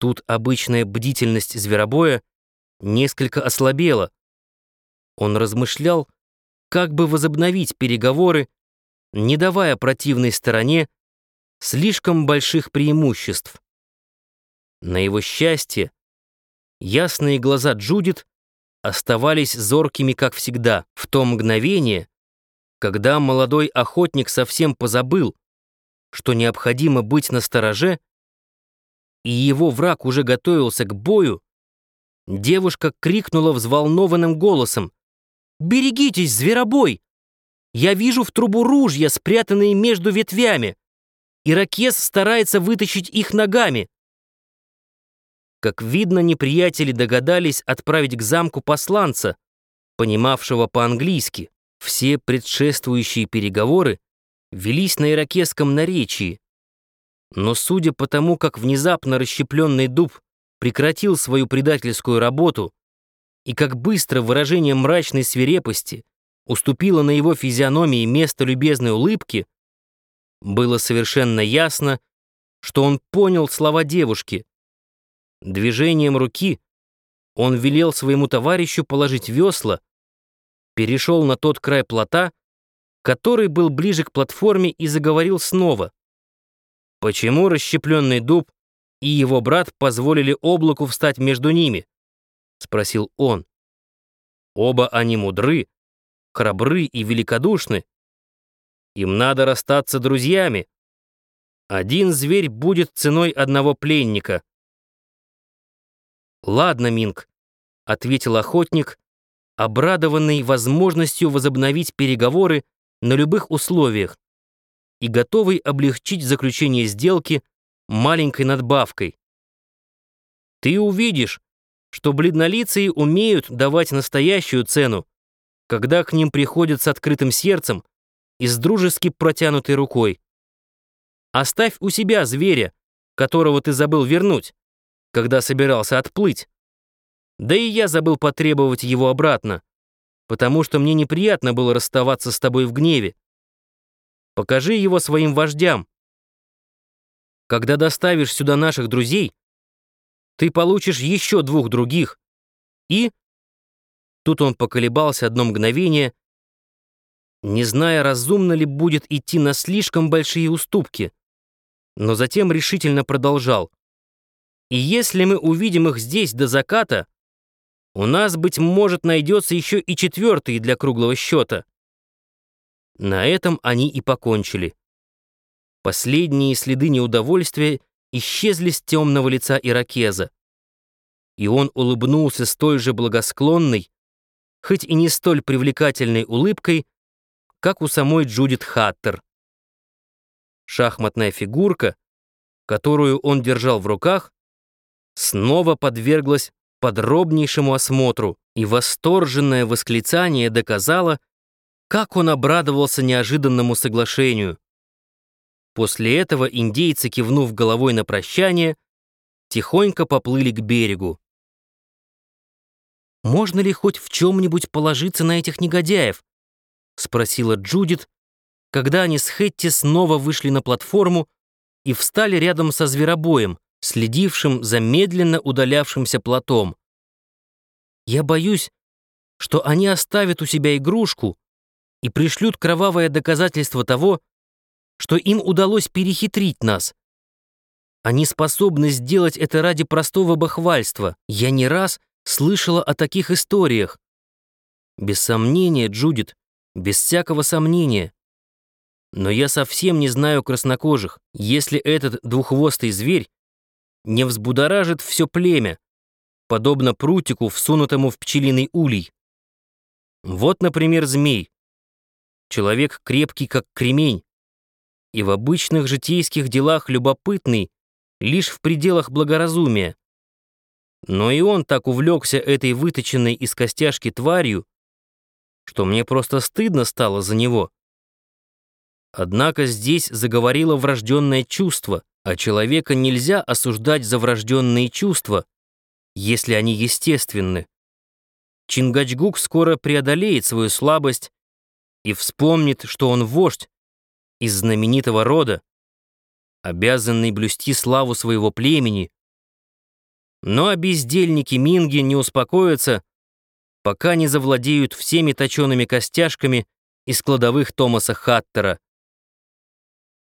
Тут обычная бдительность зверобоя несколько ослабела. Он размышлял, как бы возобновить переговоры, не давая противной стороне слишком больших преимуществ. На его счастье, ясные глаза Джудит оставались зоркими, как всегда, в то мгновение, когда молодой охотник совсем позабыл, что необходимо быть настороже, и его враг уже готовился к бою, девушка крикнула взволнованным голосом «Берегитесь, зверобой! Я вижу в трубу ружья, спрятанные между ветвями. Иракес старается вытащить их ногами». Как видно, неприятели догадались отправить к замку посланца, понимавшего по-английски. Все предшествующие переговоры велись на иракесском наречии. Но судя по тому, как внезапно расщепленный дуб прекратил свою предательскую работу и как быстро выражение мрачной свирепости уступило на его физиономии место любезной улыбки, было совершенно ясно, что он понял слова девушки. Движением руки он велел своему товарищу положить весла, перешел на тот край плота, который был ближе к платформе и заговорил снова. Почему расщепленный дуб и его брат позволили облаку встать между ними? Спросил он. Оба они мудры, храбры и великодушны. Им надо расстаться друзьями. Один зверь будет ценой одного пленника. «Ладно, Минг», — ответил охотник, обрадованный возможностью возобновить переговоры на любых условиях и готовый облегчить заключение сделки маленькой надбавкой. Ты увидишь, что бледнолицые умеют давать настоящую цену, когда к ним приходят с открытым сердцем и с дружески протянутой рукой. Оставь у себя зверя, которого ты забыл вернуть, когда собирался отплыть. Да и я забыл потребовать его обратно, потому что мне неприятно было расставаться с тобой в гневе. Покажи его своим вождям. Когда доставишь сюда наших друзей, ты получишь еще двух других. И... Тут он поколебался одно мгновение, не зная, разумно ли будет идти на слишком большие уступки, но затем решительно продолжал. И если мы увидим их здесь до заката, у нас, быть может, найдется еще и четвертый для круглого счета. На этом они и покончили. Последние следы неудовольствия исчезли с темного лица иракеза. И он улыбнулся столь же благосклонной, хоть и не столь привлекательной улыбкой, как у самой Джудит Хаттер. Шахматная фигурка, которую он держал в руках, снова подверглась подробнейшему осмотру, и восторженное восклицание доказало, как он обрадовался неожиданному соглашению. После этого индейцы, кивнув головой на прощание, тихонько поплыли к берегу. «Можно ли хоть в чем-нибудь положиться на этих негодяев?» — спросила Джудит, когда они с Хетти снова вышли на платформу и встали рядом со зверобоем, следившим за медленно удалявшимся платом. Я боюсь, что они оставят у себя игрушку и пришлют кровавое доказательство того, что им удалось перехитрить нас. Они способны сделать это ради простого бахвальства. Я не раз слышала о таких историях. Без сомнения, Джудит, без всякого сомнения. Но я совсем не знаю краснокожих. Если этот двуххвостый зверь не взбудоражит все племя, подобно прутику, всунутому в пчелиный улей. Вот, например, змей. Человек крепкий, как кремень, и в обычных житейских делах любопытный лишь в пределах благоразумия. Но и он так увлекся этой выточенной из костяшки тварью, что мне просто стыдно стало за него. Однако здесь заговорило врожденное чувство, а человека нельзя осуждать за врожденные чувства, если они естественны. Чингачгук скоро преодолеет свою слабость и вспомнит, что он вождь из знаменитого рода, обязанный блюсти славу своего племени, Но а бездельники Минги не успокоятся, пока не завладеют всеми точеными костяшками из кладовых Томаса Хаттера.